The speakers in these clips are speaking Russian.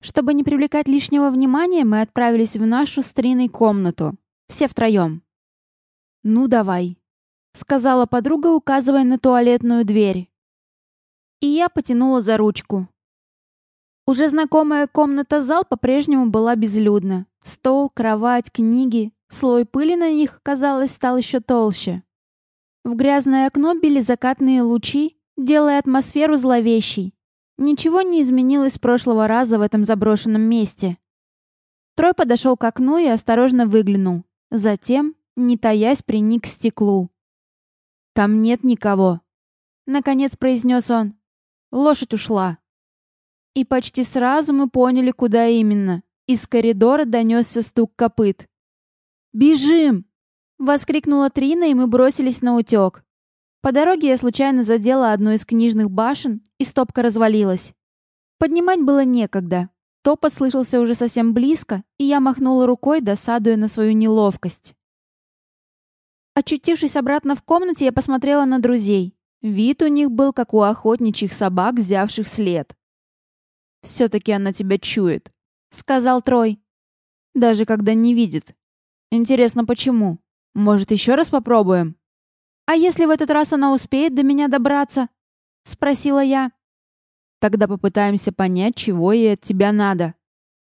Чтобы не привлекать лишнего внимания, мы отправились в нашу с Триной комнату. Все втроем. «Ну, давай», — сказала подруга, указывая на туалетную дверь. И я потянула за ручку. Уже знакомая комната-зал по-прежнему была безлюдна. Стол, кровать, книги. Слой пыли на них, казалось, стал еще толще. В грязное окно били закатные лучи, делая атмосферу зловещей. Ничего не изменилось с прошлого раза в этом заброшенном месте. Трой подошел к окну и осторожно выглянул. Затем, не таясь, приник к стеклу. «Там нет никого», — наконец произнес он. «Лошадь ушла». И почти сразу мы поняли, куда именно. Из коридора донесся стук копыт. «Бежим!» — воскликнула Трина, и мы бросились на утек. По дороге я случайно задела одну из книжных башен, и стопка развалилась. Поднимать было некогда. Топот слышался уже совсем близко, и я махнула рукой, досадуя на свою неловкость. Очутившись обратно в комнате, я посмотрела на друзей. Вид у них был, как у охотничьих собак, взявших след. «Все-таки она тебя чует», — сказал Трой. «Даже когда не видит. Интересно, почему? Может, еще раз попробуем?» «А если в этот раз она успеет до меня добраться?» — спросила я. «Тогда попытаемся понять, чего ей от тебя надо».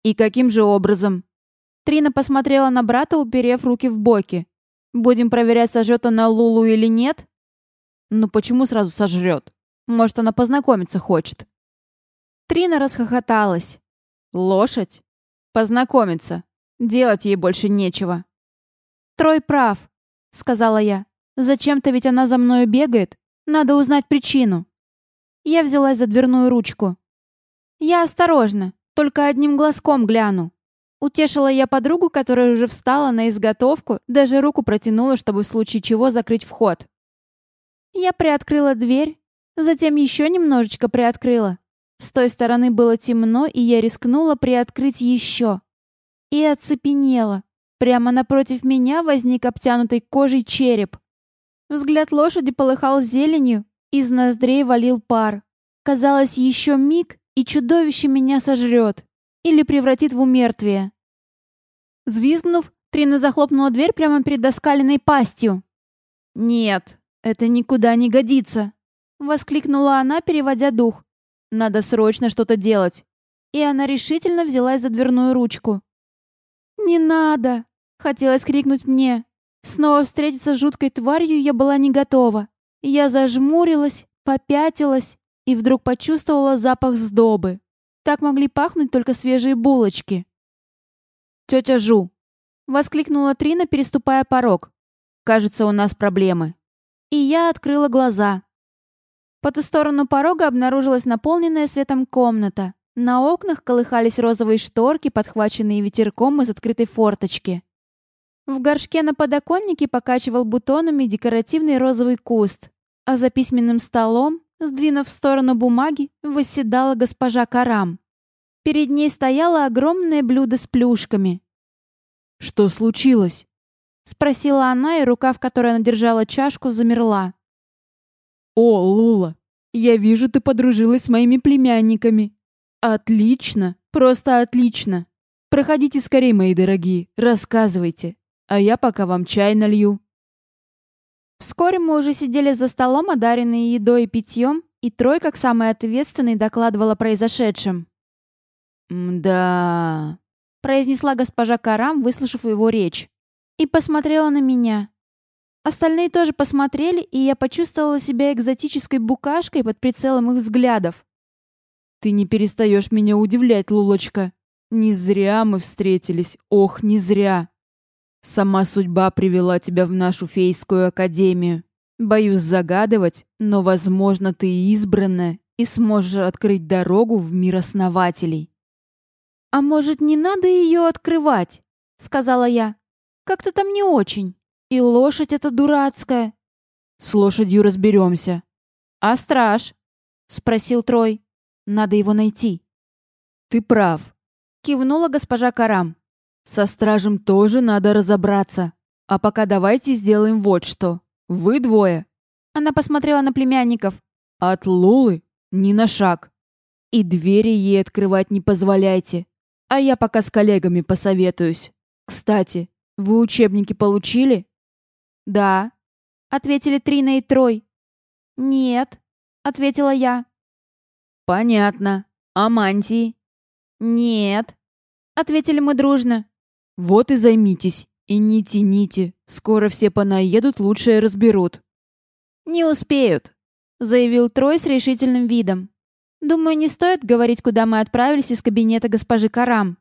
«И каким же образом?» Трина посмотрела на брата, уперев руки в боки. «Будем проверять, сожжет она Лулу или нет?» «Ну почему сразу сожрет? Может, она познакомиться хочет?» Трина расхохоталась. «Лошадь? Познакомиться. Делать ей больше нечего». «Трой прав», — сказала я. «Зачем-то ведь она за мною бегает. Надо узнать причину». Я взялась за дверную ручку. «Я осторожно, только одним глазком гляну». Утешила я подругу, которая уже встала на изготовку, даже руку протянула, чтобы в случае чего закрыть вход. Я приоткрыла дверь, затем еще немножечко приоткрыла. С той стороны было темно, и я рискнула приоткрыть еще. И оцепенела. Прямо напротив меня возник обтянутый кожей череп. Взгляд лошади полыхал зеленью, из ноздрей валил пар. Казалось, еще миг, и чудовище меня сожрет. Или превратит в умертвие. Взвизгнув, Трина захлопнула дверь прямо перед оскаленной пастью. «Нет, это никуда не годится!» Воскликнула она, переводя дух. Надо срочно что-то делать. И она решительно взялась за дверную ручку. «Не надо!» — хотелось крикнуть мне. Снова встретиться с жуткой тварью я была не готова. Я зажмурилась, попятилась и вдруг почувствовала запах сдобы. Так могли пахнуть только свежие булочки. «Тетя Жу!» — воскликнула Трина, переступая порог. «Кажется, у нас проблемы». И я открыла глаза. По ту сторону порога обнаружилась наполненная светом комната. На окнах колыхались розовые шторки, подхваченные ветерком из открытой форточки. В горшке на подоконнике покачивал бутонами декоративный розовый куст, а за письменным столом, сдвинув в сторону бумаги, восседала госпожа Карам. Перед ней стояло огромное блюдо с плюшками. «Что случилось?» — спросила она, и рука, в которой она держала чашку, замерла. «О, Лула, я вижу, ты подружилась с моими племянниками. Отлично, просто отлично. Проходите скорее, мои дорогие, рассказывайте, а я пока вам чай налью». Вскоре мы уже сидели за столом, одаренные едой и питьем, и Трой, как самый ответственный, докладывал о произошедшем. «Да...» — произнесла госпожа Карам, выслушав его речь, и посмотрела на меня. Остальные тоже посмотрели, и я почувствовала себя экзотической букашкой под прицелом их взглядов. «Ты не перестаешь меня удивлять, Лулочка. Не зря мы встретились, ох, не зря. Сама судьба привела тебя в нашу фейскую академию. Боюсь загадывать, но, возможно, ты избранная и сможешь открыть дорогу в мир основателей». «А может, не надо ее открывать?» — сказала я. «Как-то там не очень». И лошадь эта дурацкая. С лошадью разберемся. А страж? Спросил Трой. Надо его найти. Ты прав. Кивнула госпожа Карам. Со стражем тоже надо разобраться. А пока давайте сделаем вот что. Вы двое. Она посмотрела на племянников. От Лулы ни на шаг. И двери ей открывать не позволяйте. А я пока с коллегами посоветуюсь. Кстати, вы учебники получили? Да, ответили Трина и Трой. Нет, ответила я. Понятно. А мантии? Нет, ответили мы дружно. Вот и займитесь. И не тяните. Скоро все понаедут, лучшее разберут. Не успеют, заявил Трой с решительным видом. Думаю, не стоит говорить, куда мы отправились из кабинета госпожи Карам.